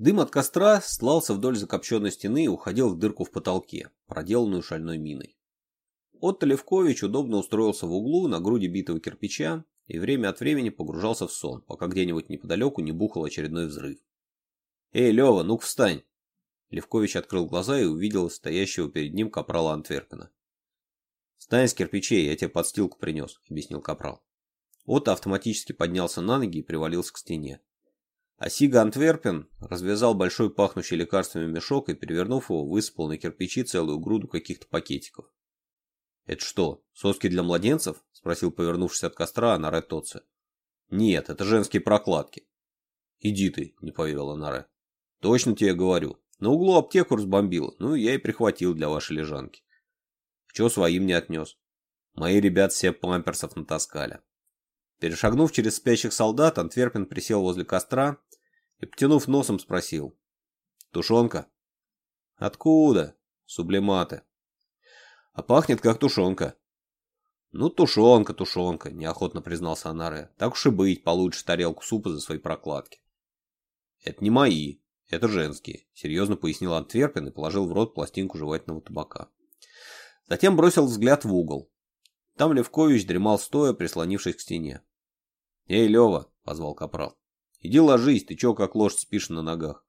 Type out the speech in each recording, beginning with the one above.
Дым от костра слался вдоль закопченной стены и уходил в дырку в потолке, проделанную шальной миной. Отто Левкович удобно устроился в углу на груди битого кирпича и время от времени погружался в сон, пока где-нибудь неподалеку не бухал очередной взрыв. «Эй, Лева, ну-ка встань!» Левкович открыл глаза и увидел стоящего перед ним капрала Антверпена. «Встань с кирпичей, я тебе подстилку принес», — объяснил капрал. Отто автоматически поднялся на ноги и привалился к стене. А Осига Антверпен развязал большой пахнущий лекарствами мешок и, перевернув его, высыпал на кирпичи целую груду каких-то пакетиков. «Это что, соски для младенцев?» – спросил повернувшись от костра Анаре Тоце. «Нет, это женские прокладки». «Иди ты», – не поверила Анаре. «Точно тебе говорю. На углу аптеку разбомбила, ну я и прихватил для вашей лежанки». «Чего своим не отнес?» «Мои ребят все памперсов натаскали». Перешагнув через спящих солдат, Антверпин присел возле костра и, потянув носом, спросил. «Тушенка?» «Откуда?» «Сублиматы». «А пахнет, как тушенка». «Ну, тушенка, тушенка», — неохотно признался Анаре. «Так уж и быть, получишь тарелку супа за свои прокладки». «Это не мои, это женские», — серьезно пояснил Антверпин и положил в рот пластинку жевательного табака. Затем бросил взгляд в угол. Там Левкович дремал стоя, прислонившись к стене. «Эй, Лева!» — позвал Капрал. «Иди ложись, ты чё как лошадь спишь на ногах?»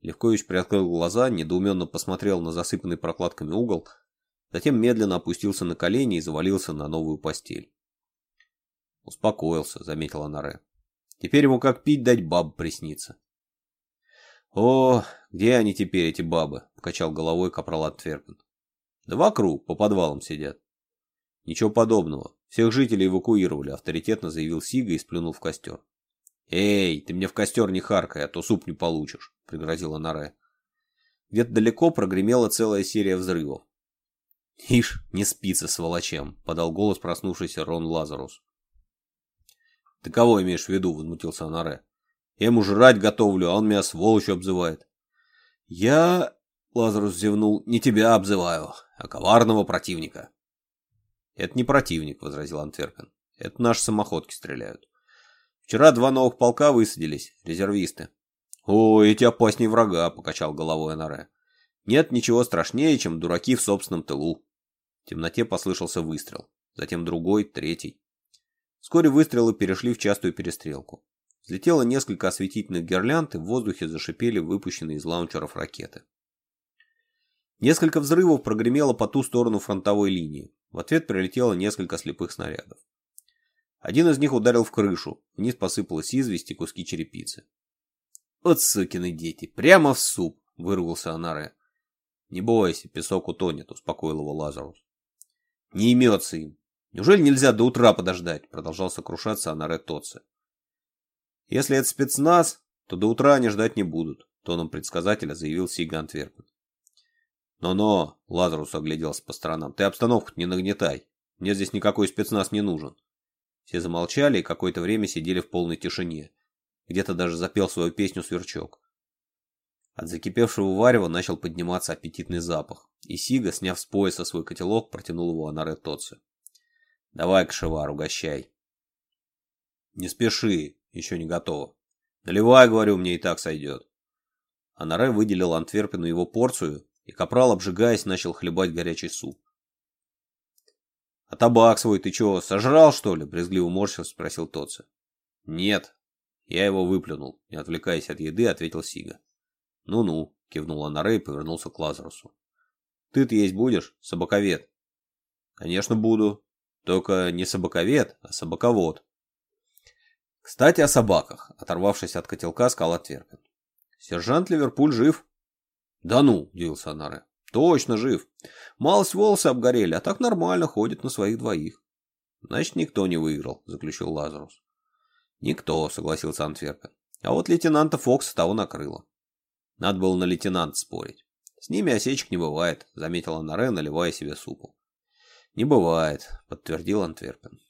Левкович приоткрыл глаза, недоуменно посмотрел на засыпанный прокладками угол, затем медленно опустился на колени и завалился на новую постель. «Успокоился», — заметила Наре. «Теперь ему как пить дать баб приснится». «О, где они теперь, эти бабы?» — покачал головой капрал Тверпин. «Да вокруг, по подвалам сидят». «Ничего подобного. Всех жителей эвакуировали, авторитетно заявил Сига и сплюнул в костер. «Эй, ты мне в костер не харкай, а то суп не получишь», — пригрозила Наре. Где-то далеко прогремела целая серия взрывов. «Ишь, не спится сволочем», — подал голос проснувшийся Рон Лазарус. «Ты кого имеешь в виду?» — возмутился Анаре. «Я ему жрать готовлю, а он меня сволочью обзывает». «Я...» — Лазарус зевнул. «Не тебя обзываю, а коварного противника». «Это не противник», — возразил Антверпен. «Это наши самоходки стреляют. Вчера два новых полка высадились, резервисты». «О, эти опаснее врага», — покачал головой Анаре. «Нет ничего страшнее, чем дураки в собственном тылу». В темноте послышался выстрел, затем другой, третий. Вскоре выстрелы перешли в частую перестрелку. Взлетело несколько осветительных гирлянд, и в воздухе зашипели выпущенные из лаунчеров ракеты. Несколько взрывов прогремело по ту сторону фронтовой линии. В ответ прилетело несколько слепых снарядов. Один из них ударил в крышу, вниз посыпалась известь и куски черепицы. «От сукины дети, прямо в суп!» — выругался Анаре. «Не бойся, песок утонет», — успокоил его Лазарус. «Не имется им. Неужели нельзя до утра подождать?» — продолжал сокрушаться Анаре Тотце. «Если это спецназ, то до утра они ждать не будут», — тоном предсказателя заявил Сига Антверпен. «Но-но», — Лазарус огляделся по сторонам, — «ты обстановку не нагнетай. Мне здесь никакой спецназ не нужен». Все замолчали и какое-то время сидели в полной тишине. Где-то даже запел свою песню Сверчок. От закипевшего варева начал подниматься аппетитный запах, и Сига, сняв с пояса свой котелок, протянул его Анаре Тотце. «Давай, кашевар, угощай». «Не спеши, еще не готово. Наливай, говорю, мне и так сойдет». Анаре выделил антверпину его порцию и капрал, обжигаясь, начал хлебать горячий суп. «А табак свой ты чего, сожрал, что ли?» – брезгливо морщил, спросил Тоца. «Нет». Я его выплюнул, не отвлекаясь от еды, ответил Сига. «Ну-ну», – кивнула Нарей и повернулся к Лазарусу. «Ты-то есть будешь, собаковед?» «Конечно буду. Только не собаковед, а собаковод». «Кстати, о собаках», – оторвавшись от котелка, сказал Тверпин. «Сержант Ливерпуль жив, «Да ну!» – удивился Анаре. «Точно жив! Малость волосы обгорели, а так нормально ходит на своих двоих». «Значит, никто не выиграл», – заключил Лазарус. «Никто», – согласился Антверпен. «А вот лейтенанта Фокса того накрыло». Надо было на лейтенанта спорить. «С ними осечек не бывает», – заметила Анаре, наливая себе супу. «Не бывает», – подтвердил Антверпен.